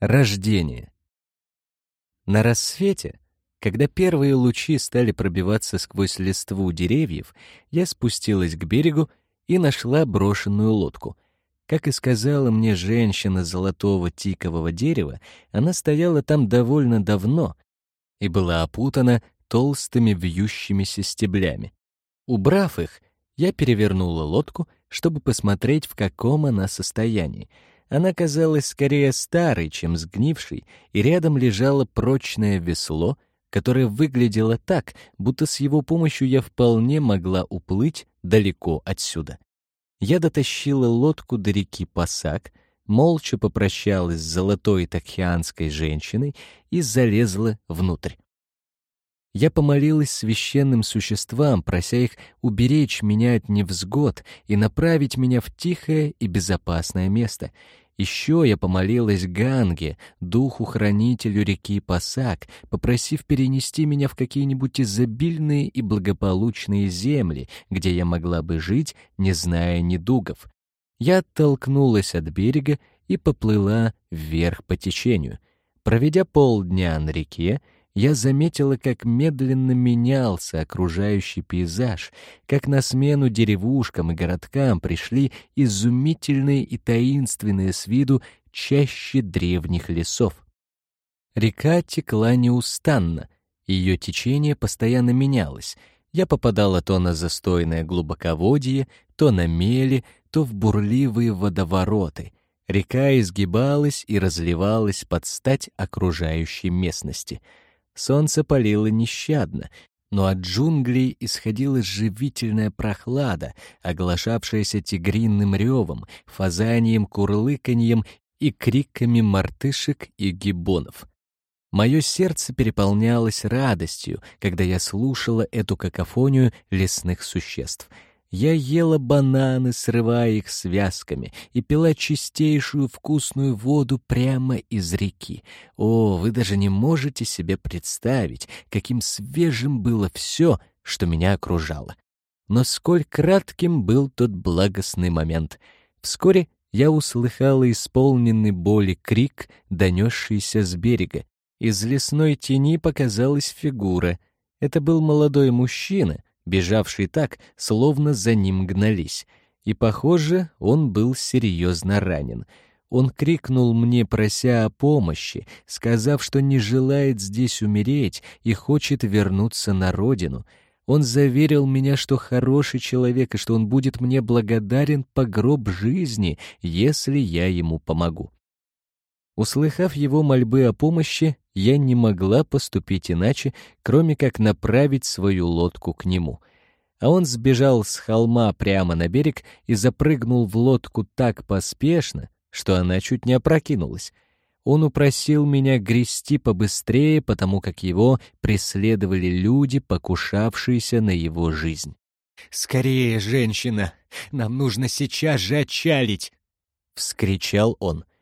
Рождение. На рассвете, когда первые лучи стали пробиваться сквозь листву деревьев, я спустилась к берегу и нашла брошенную лодку. Как и сказала мне женщина золотого тикового дерева, она стояла там довольно давно и была опутана толстыми вьющимися стеблями. Убрав их, я перевернула лодку, чтобы посмотреть, в каком она состоянии — она казалась скорее старой, чем сгнившей, и рядом лежало прочное весло, которое выглядело так, будто с его помощью я вполне могла уплыть далеко отсюда. Я дотащила лодку до реки Пасак, молча попрощалась с золотой такхианской женщиной и залезла внутрь. Я помолилась священным существам, прося их уберечь меня от невзгод и направить меня в тихое и безопасное место. Еще я помолилась Ганге, духу-хранителю реки Пасак, попросив перенести меня в какие-нибудь изобильные и благополучные земли, где я могла бы жить, не зная недугов. Я оттолкнулась от берега и поплыла вверх по течению. Проведя полдня на реке, я заметила, как медленно менялся окружающий пейзаж, как на смену деревушкам и городкам пришли изумительные и таинственные с виду чаще древних лесов. Река текла неустанно, ее течение постоянно менялось. Я попадала то на застойное глубоководье, то на мели, то в бурливые водовороты. Река изгибалась и разливалась под стать окружающей местности — Солнце палило нещадно, но от джунглей исходила живительная прохлада, оглашавшаяся тигринным ревом, фазанием, курлыканьем и криками мартышек и гибонов. Мое сердце переполнялось радостью, когда я слушала эту какофонию лесных существ — я ела бананы, срывая их связками, и пила чистейшую вкусную воду прямо из реки. О, вы даже не можете себе представить, каким свежим было все, что меня окружало. Но сколь кратким был тот благостный момент. Вскоре я услыхала исполненный боли крик, донесшийся с берега. Из лесной тени показалась фигура. Это был молодой мужчина, бежавший так, словно за ним гнались. И, похоже, он был серьезно ранен. Он крикнул мне, прося о помощи, сказав, что не желает здесь умереть и хочет вернуться на родину. Он заверил меня, что хороший человек и что он будет мне благодарен по гроб жизни, если я ему помогу. Услыхав его мольбы о помощи, я не могла поступить иначе, кроме как направить свою лодку к нему. А он сбежал с холма прямо на берег и запрыгнул в лодку так поспешно, что она чуть не опрокинулась. Он упросил меня грести побыстрее, потому как его преследовали люди, покушавшиеся на его жизнь. «Скорее, женщина! Нам нужно сейчас же отчалить!» — вскричал он —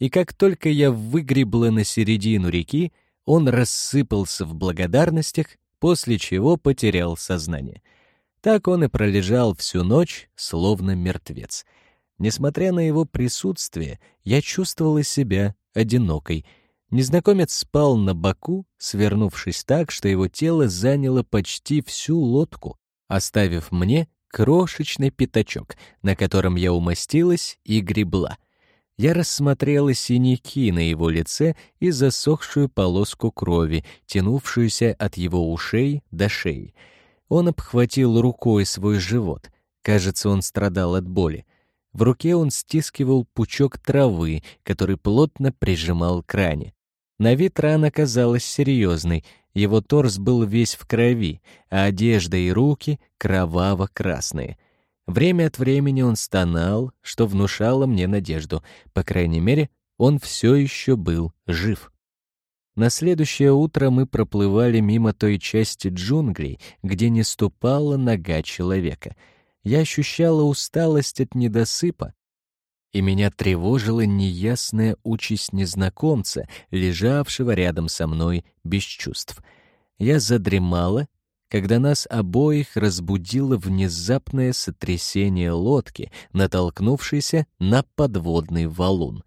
и как только я выгребла на середину реки, он рассыпался в благодарностях, после чего потерял сознание. Так он и пролежал всю ночь, словно мертвец. Несмотря на его присутствие, я чувствовала себя одинокой. Незнакомец спал на боку, свернувшись так, что его тело заняло почти всю лодку, оставив мне крошечный пятачок, на котором я умостилась и гребла — я рассмотрела синяки на его лице и засохшую полоску крови, тянувшуюся от его ушей до шеи. Он обхватил рукой свой живот. Кажется, он страдал от боли. В руке он стискивал пучок травы, который плотно прижимал к ране. На вид рана казалась серьезной, его торс был весь в крови, а одежда и руки кроваво-красные — Время от времени он стонал, что внушало мне надежду. По крайней мере, он все еще был жив. На следующее утро мы проплывали мимо той части джунглей, где не ступала нога человека. Я ощущала усталость от недосыпа, и меня тревожила неясная участь незнакомца, лежавшего рядом со мной без чувств. Я задремала когда нас обоих разбудило внезапное сотрясение лодки, натолкнувшейся на подводный валун.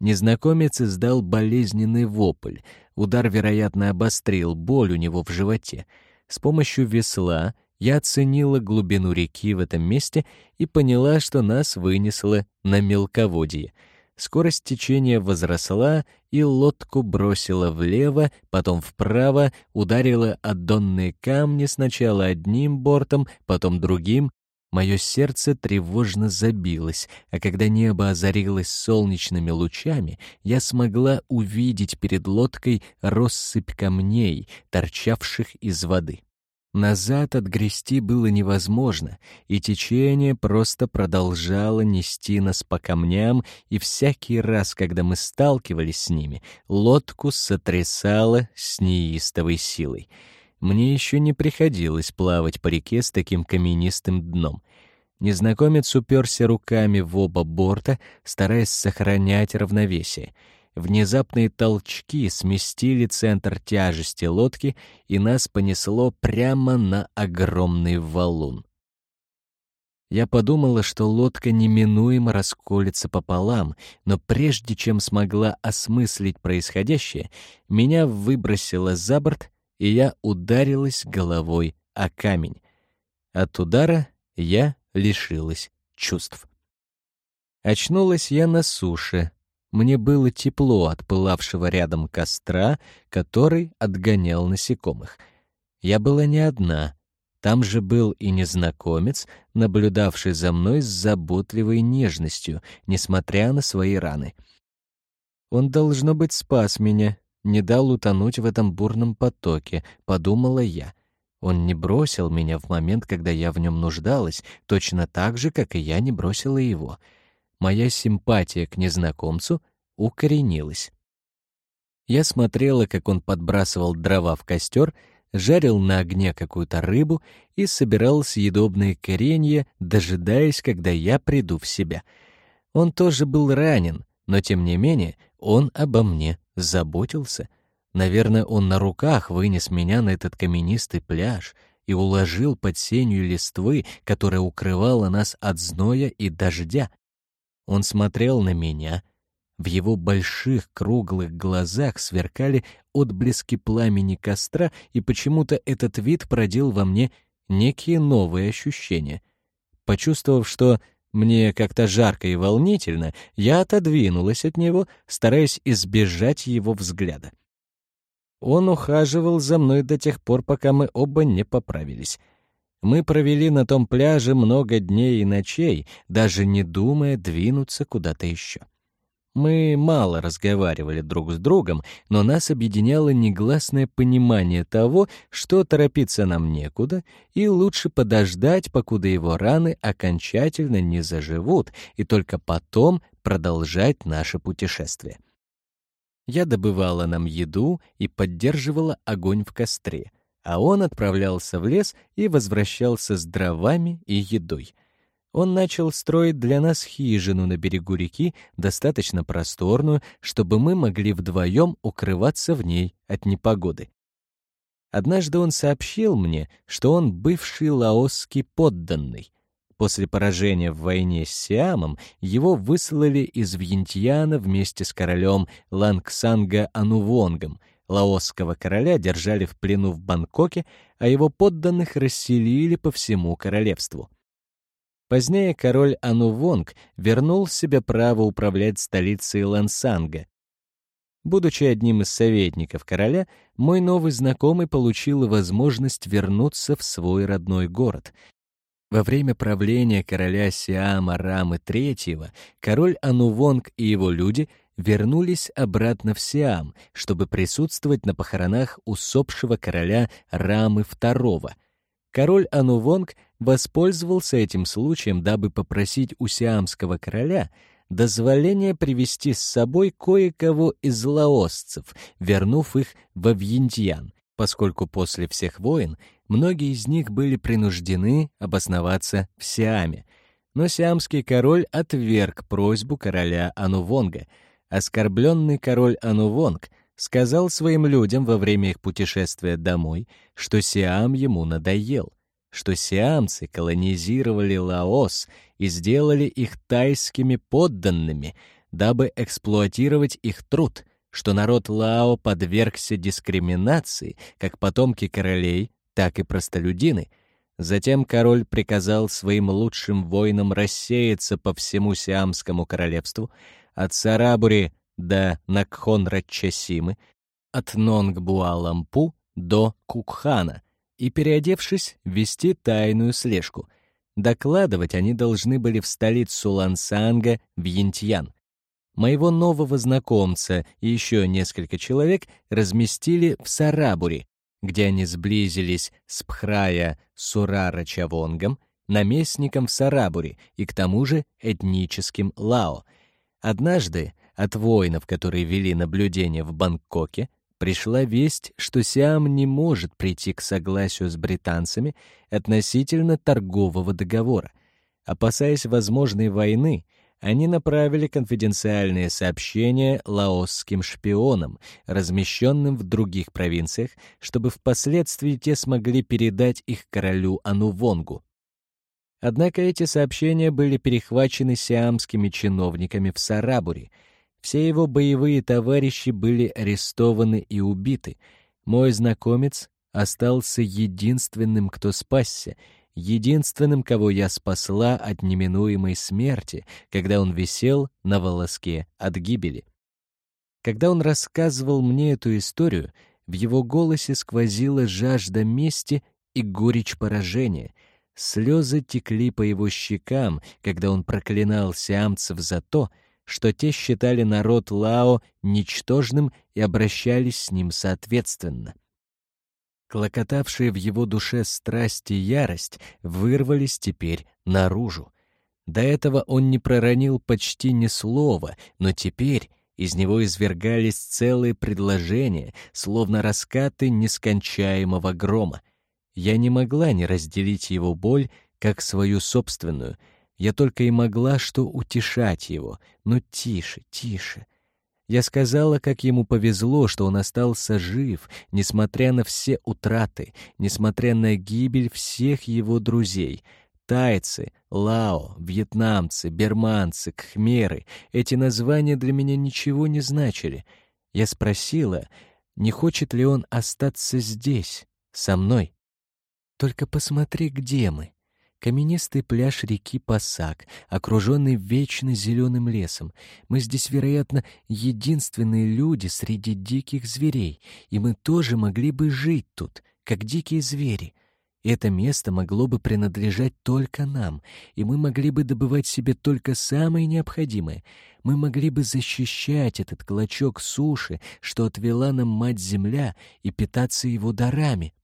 Незнакомец издал болезненный вопль. Удар, вероятно, обострил боль у него в животе. С помощью весла я оценила глубину реки в этом месте и поняла, что нас вынесло на мелководье. Скорость течения возросла, и лодку бросила влево, потом вправо, ударила о донные камни сначала одним бортом, потом другим, Мое сердце тревожно забилось, а когда небо озарилось солнечными лучами, я смогла увидеть перед лодкой россыпь камней, торчавших из воды. Назад отгрести было невозможно, и течение просто продолжало нести нас по камням, и всякий раз, когда мы сталкивались с ними, лодку сотрясало с неистовой силой — мне еще не приходилось плавать по реке с таким каменистым дном. Незнакомец уперся руками в оба борта, стараясь сохранять равновесие. Внезапные толчки сместили центр тяжести лодки, и нас понесло прямо на огромный валун. Я подумала, что лодка неминуемо расколется пополам, но прежде чем смогла осмыслить происходящее, меня выбросило за борт, и я ударилась головой о камень. От удара я лишилась чувств. Очнулась я на суше. Мне было тепло от пылавшего рядом костра, который отгонял насекомых. Я была не одна. Там же был и незнакомец, наблюдавший за мной с заботливой нежностью, несмотря на свои раны. Он, должно быть, спас меня, не дал утонуть в этом бурном потоке, подумала я. Он не бросил меня в момент, когда я в нем нуждалась, точно так же, как и я не бросила его. Моя симпатия к незнакомцу укоренилась. Я смотрела, как он подбрасывал дрова в костер, жарил на огне какую-то рыбу и собирал съедобные коренья, дожидаясь, когда я приду в себя. Он тоже был ранен, но тем не менее он обо мне заботился. Наверное, он на руках вынес меня на этот каменистый пляж и уложил под сенью листвы, которая укрывала нас от зноя и дождя. Он смотрел на меня. В его больших круглых глазах сверкали отблески пламени костра, и почему-то этот вид продел во мне некие новые ощущения. Почувствовав, что мне как-то жарко и волнительно, я отодвинулась от него, стараясь избежать его взгляда. Он ухаживал за мной до тех пор, пока мы оба не поправились. Мы провели на том пляже много дней и ночей, даже не думая двинуться куда-то еще. Мы мало разговаривали друг с другом, но нас объединяло негласное понимание того, что торопиться нам некуда, и лучше подождать, покуда его раны окончательно не заживут, и только потом продолжать наше путешествие. Я добывала нам еду и поддерживала огонь в костре, а он отправлялся в лес и возвращался с дровами и едой — он начал строить для нас хижину на берегу реки, достаточно просторную, чтобы мы могли вдвоем укрываться в ней от непогоды. Однажды он сообщил мне, что он бывший лаосский подданный. После поражения в войне с Сиамом его выслали из Вьентьяна вместе с королем Лангсанга Анувонгом. Лаосского короля держали в плену в Бангкоке, а его подданных расселили по всему королевству. Позднее король Анувонг вернул себе право управлять столицей Лансанга. Будучи одним из советников короля, мой новый знакомый получил возможность вернуться в свой родной город. Во время правления короля Сиама Рамы III король Анувонг и его люди вернулись обратно в Сиам, чтобы присутствовать на похоронах усопшего короля Рамы II — Король Анувонг воспользовался этим случаем, дабы попросить у сиамского короля дозволения привести с собой кое-кого из лаосцев, вернув их во Вьентьян, поскольку после всех войн многие из них были принуждены обосноваться в Сиаме. Но сиамский король отверг просьбу короля Анувонга. Оскорбленный король Анувонг сказал своим людям во время их путешествия домой, что Сиам ему надоел, что сиамцы колонизировали Лаос и сделали их тайскими подданными, дабы эксплуатировать их труд, что народ Лао подвергся дискриминации, как потомки королей, так и простолюдины. Затем король приказал своим лучшим воинам рассеяться по всему Сиамскому королевству, от Сарабури до Накхон-Рачасимы, от Нонгбуалампу до Кукхана, и, переодевшись, вести тайную слежку. Докладывать они должны были в столицу Лансанга, в Янтьян. Моего нового знакомца и еще несколько человек разместили в Сарабуре, где они сблизились с Пхрая Сурара Чавонгом, наместником в Сарабуре и к тому же этническим Лао. Однажды от воинов, которые вели наблюдение в Бангкоке, пришла весть, что Сиам не может прийти к согласию с британцами относительно торгового договора. Опасаясь возможной войны, они направили конфиденциальные сообщения лаосским шпионам, размещенным в других провинциях, чтобы впоследствии те смогли передать их королю Анувонгу. Однако эти сообщения были перехвачены сиамскими чиновниками в Сарабуре — все его боевые товарищи были арестованы и убиты. Мой знакомец остался единственным, кто спасся, единственным, кого я спасла от неминуемой смерти, когда он висел на волоске от гибели. Когда он рассказывал мне эту историю, в его голосе сквозила жажда мести и горечь поражения. Слезы текли по его щекам, когда он проклинал сиамцев за то, что те считали народ Лао ничтожным и обращались с ним соответственно. Клокотавшие в его душе страсть и ярость вырвались теперь наружу. До этого он не проронил почти ни слова, но теперь из него извергались целые предложения, словно раскаты нескончаемого грома. Я не могла не разделить его боль, как свою собственную — я только и могла что утешать его. Но тише, тише. Я сказала, как ему повезло, что он остался жив, несмотря на все утраты, несмотря на гибель всех его друзей. Тайцы, лао, вьетнамцы, берманцы, кхмеры — эти названия для меня ничего не значили. Я спросила, не хочет ли он остаться здесь, со мной. «Только посмотри, где мы», Каменистый пляж реки Пасак, окруженный вечно зеленым лесом. Мы здесь, вероятно, единственные люди среди диких зверей, и мы тоже могли бы жить тут, как дикие звери. Это место могло бы принадлежать только нам, и мы могли бы добывать себе только самое необходимое. Мы могли бы защищать этот клочок суши, что отвела нам Мать-Земля, и питаться его дарами.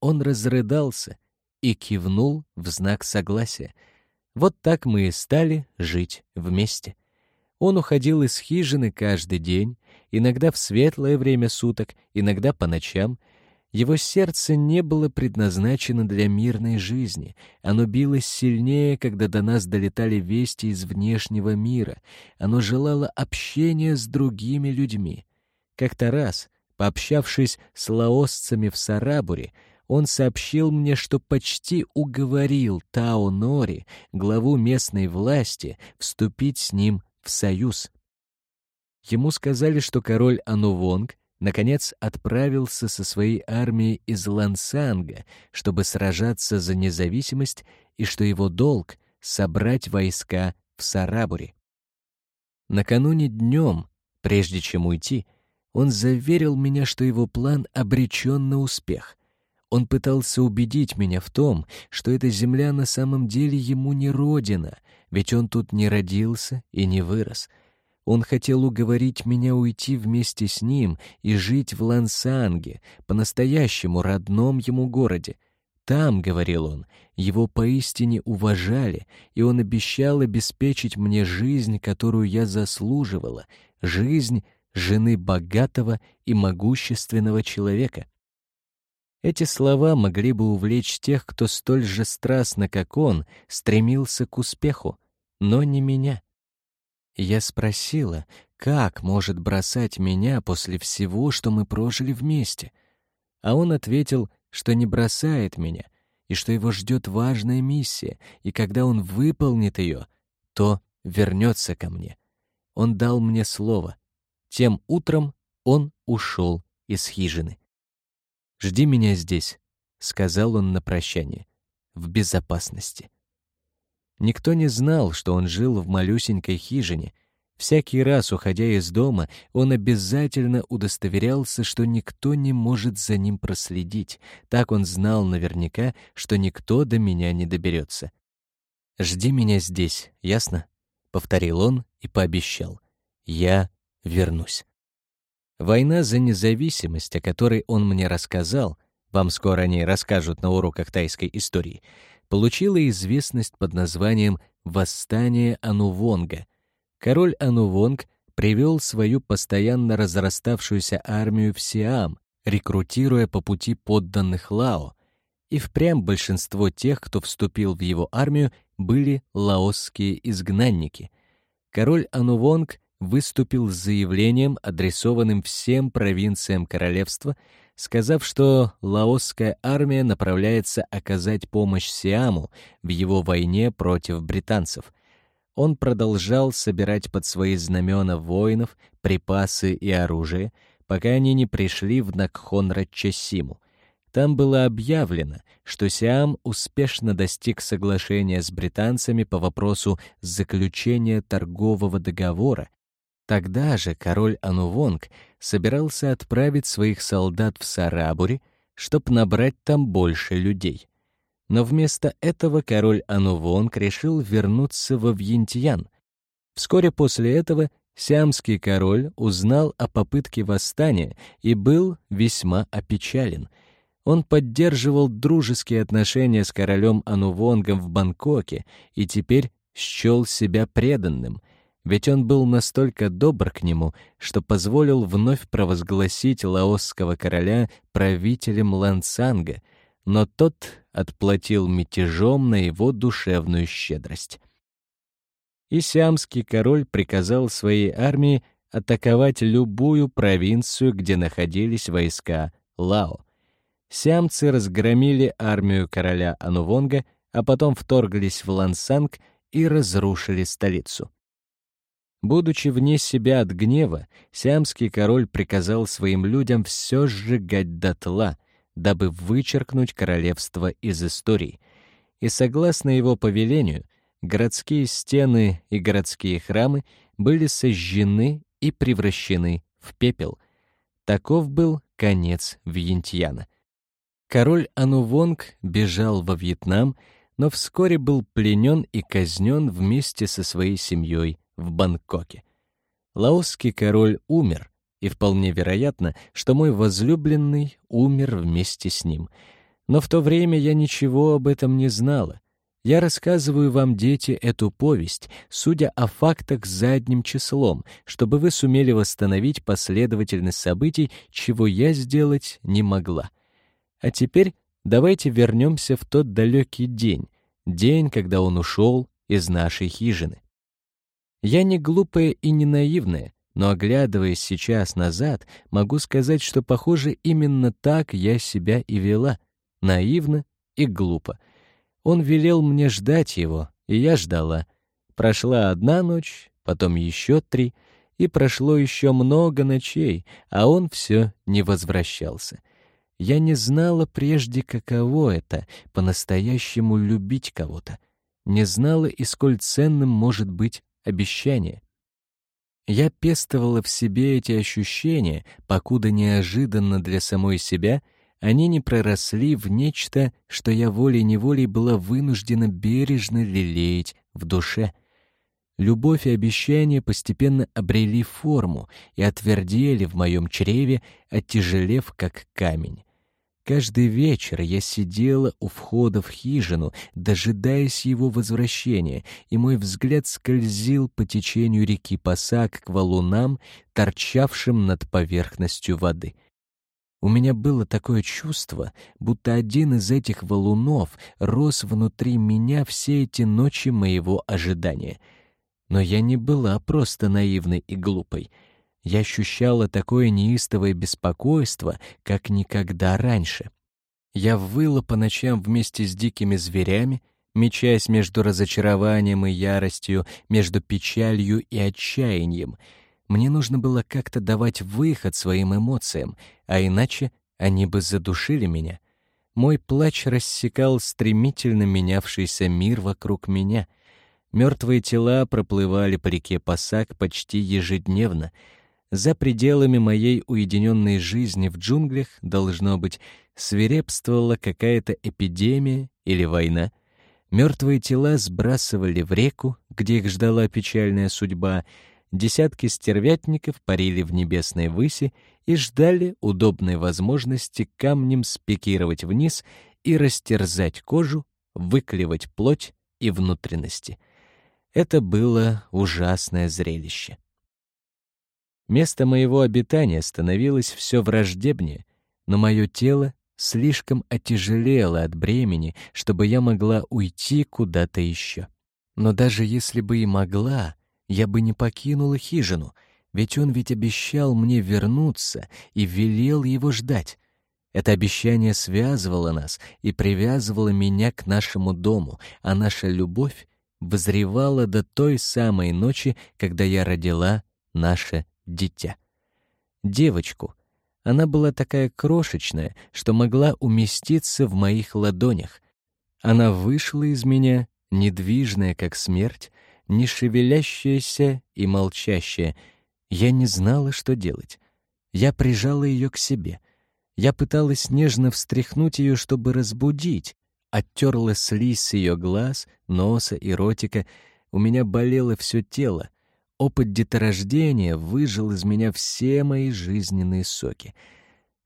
Он разрыдался — и кивнул в знак согласия. Вот так мы и стали жить вместе. Он уходил из хижины каждый день, иногда в светлое время суток, иногда по ночам. Его сердце не было предназначено для мирной жизни. Оно билось сильнее, когда до нас долетали вести из внешнего мира. Оно желало общения с другими людьми. Как-то раз, пообщавшись с лаосцами в Сарабуре, он сообщил мне, что почти уговорил Тао Нори, главу местной власти, вступить с ним в союз. Ему сказали, что король Анувонг наконец отправился со своей армией из Лансанга, чтобы сражаться за независимость, и что его долг — собрать войска в Сарабуре. Накануне днем, прежде чем уйти, он заверил меня, что его план обречен на успех. Он пытался убедить меня в том, что эта земля на самом деле ему не родина, ведь он тут не родился и не вырос. Он хотел уговорить меня уйти вместе с ним и жить в Лансанге, по-настоящему родном ему городе. Там, — говорил он, — его поистине уважали, и он обещал обеспечить мне жизнь, которую я заслуживала, жизнь жены богатого и могущественного человека. Эти слова могли бы увлечь тех, кто столь же страстно, как он, стремился к успеху, но не меня. Я спросила, как может бросать меня после всего, что мы прожили вместе? А он ответил, что не бросает меня, и что его ждет важная миссия, и когда он выполнит ее, то вернется ко мне. он дал мне слово. Тем утром он ушел из хижины. «Жди меня здесь», — сказал он на прощание, — «в безопасности». Никто не знал, что он жил в малюсенькой хижине. Всякий раз, уходя из дома, он обязательно удостоверялся, что никто не может за ним проследить. Так он знал наверняка, что никто до меня не доберется. «Жди меня здесь, ясно?» — повторил он и пообещал. «Я вернусь». Война за независимость, о которой он мне рассказал, вам скоро о ней расскажут на уроках тайской истории, получила известность под названием «Восстание Анувонга». Король Анувонг привел свою постоянно разраставшуюся армию в Сиам, рекрутируя по пути подданных Лао, и впрямь большинство тех, кто вступил в его армию, были лаосские изгнанники. Король Анувонг выступил с заявлением, адресованным всем провинциям королевства, сказав, что лаосская армия направляется оказать помощь Сиаму в его войне против британцев. Он продолжал собирать под свои знамена воинов, припасы и оружие, пока они не пришли в Накхон-Ратчасиму — там было объявлено, что Сиам успешно достиг соглашения с британцами по вопросу заключения торгового договора. Тогда же король Анувонг собирался отправить своих солдат в Сарабури, чтобы набрать там больше людей. Но вместо этого король Анувонг решил вернуться во Вьентьян. Вскоре после этого сиамский король узнал о попытке восстания и был весьма опечален — он поддерживал дружеские отношения с королем Анувонгом в Бангкоке и теперь счел себя преданным, ведь он был настолько добр к нему, что позволил вновь провозгласить лаосского короля правителем Лансанга, но тот отплатил мятежом на его душевную щедрость. И сиамский король приказал своей армии атаковать любую провинцию, где находились войска Лао. Сиамцы разгромили армию короля Анувонга, а потом вторглись в Лансанг и разрушили столицу. Будучи вне себя от гнева, сиамский король приказал своим людям все сжигать дотла, дабы вычеркнуть королевство из истории. И согласно его повелению, городские стены и городские храмы были сожжены и превращены в пепел. Таков был конец Вьентьяна — Король Анувонг бежал во Вьетнам, но вскоре был пленен и казнен вместе со своей семьей в Бангкоке. Лаосский король умер, и вполне вероятно, что мой возлюбленный умер вместе с ним. Но в то время я ничего об этом не знала. Я рассказываю вам, дети, эту повесть, судя о фактах задним числом, чтобы вы сумели восстановить последовательность событий, чего я сделать не могла. А теперь давайте вернемся в тот далекий день, день, когда он ушел из нашей хижины. Я не глупая и не наивная, но оглядываясь сейчас назад, могу сказать, что, похоже, именно так я себя и вела, наивно и глупо. Он велел мне ждать его, и я ждала. Прошла одна ночь, потом еще три, и прошло еще много ночей, а он все не возвращался. Я не знала прежде, каково это — по-настоящему любить кого-то. Не знала, и сколь ценным может быть обещание. Я пестовала в себе эти ощущения, покуда неожиданно для самой себя они не проросли в нечто, что я волей-неволей была вынуждена бережно лелеять в душе. Любовь и обещания постепенно обрели форму и отвердели в моем чреве, оттяжелев как камень. Каждый вечер я сидела у входа в хижину, дожидаясь его возвращения, и мой взгляд скользил по течению реки Пасак к валунам, торчавшим над поверхностью воды. У меня было такое чувство, будто один из этих валунов рос внутри меня все эти ночи моего ожидания. Но я не была просто наивной и глупой — я ощущала такое неистовое беспокойство, как никогда раньше. Я выла по ночам вместе с дикими зверями, мечась между разочарованием и яростью, между печалью и отчаянием. Мне нужно было как-то давать выход своим эмоциям, а иначе они бы задушили меня. Мой плач рассекал стремительно менявшийся мир вокруг меня. Мертвые тела проплывали по реке Пасак почти ежедневно. За пределами моей уединенной жизни в джунглях, должно быть, свирепствовала какая-то эпидемия или война. Мертвые тела сбрасывали в реку, где их ждала печальная судьба. Десятки стервятников парили в небесной выси и ждали удобной возможности камнем спикировать вниз и растерзать кожу, выклевать плоть и внутренности. Это было ужасное зрелище. Место моего обитания становилось все враждебнее, но мое тело слишком отяжелела от бремени, чтобы я могла уйти куда-то еще. Но даже если бы и могла, я бы не покинула хижину, ведь он ведь обещал мне вернуться и велел его ждать. Это обещание связывало нас и привязывало меня к нашему дому, а наша любовь возревала до той самой ночи, когда я родила наше дитя. Девочку, она была такая крошечная, что могла уместиться в моих ладонях. Она вышла из меня, недвижная, как смерть, не шевелящаяся и молчащая. Я не знала, что делать. Я прижала ее к себе. Я пыталась нежно встряхнуть ее, чтобы разбудить. Оттерла слизь с ее глаз, носа и ротика. У меня болело все тело. Опыт деторождения выжил из меня все мои жизненные соки.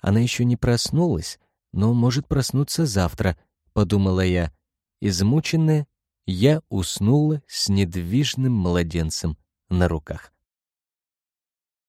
Она еще не проснулась, но может проснуться завтра, подумала я. Измученная, я уснула с недвижным младенцем на руках.